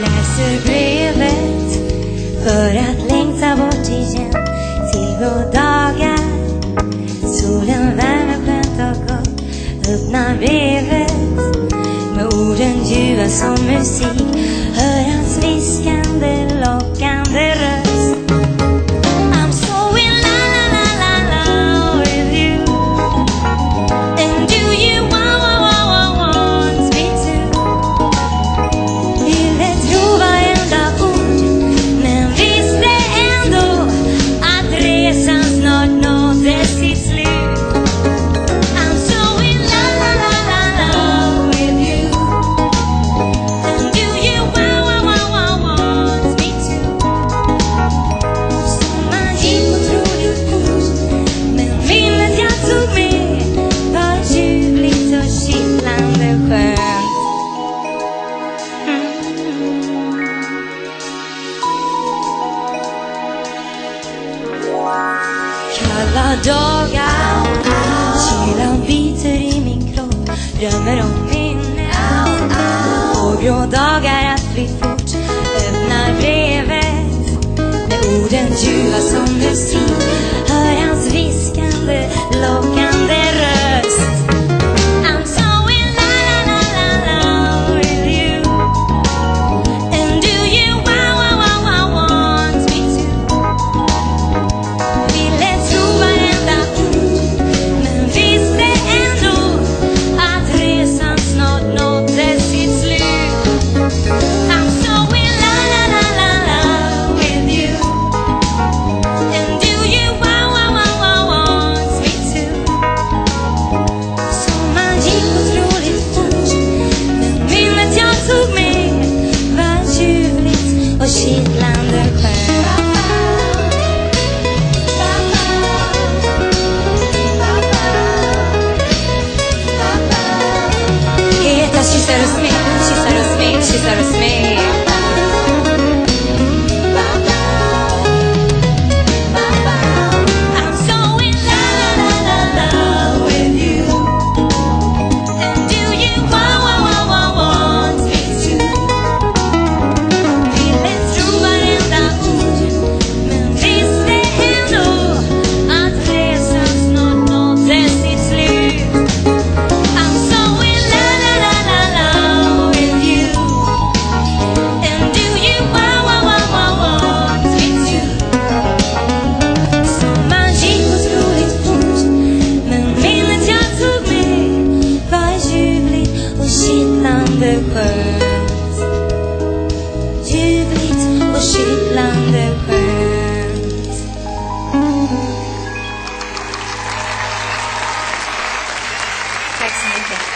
läser brevet för att längta bort igen till dagar. Solen värmer skönt och gott, öppnar brevet med orden ljuva som musik. Hör hans viskande dagar. Kylan biter i min kropp, drömmer om minnen På grå dagar att vi fort öppnar brevet. Med orden ljuva som musik pearls. Duvet och kittlande skönt. Tack så mycket.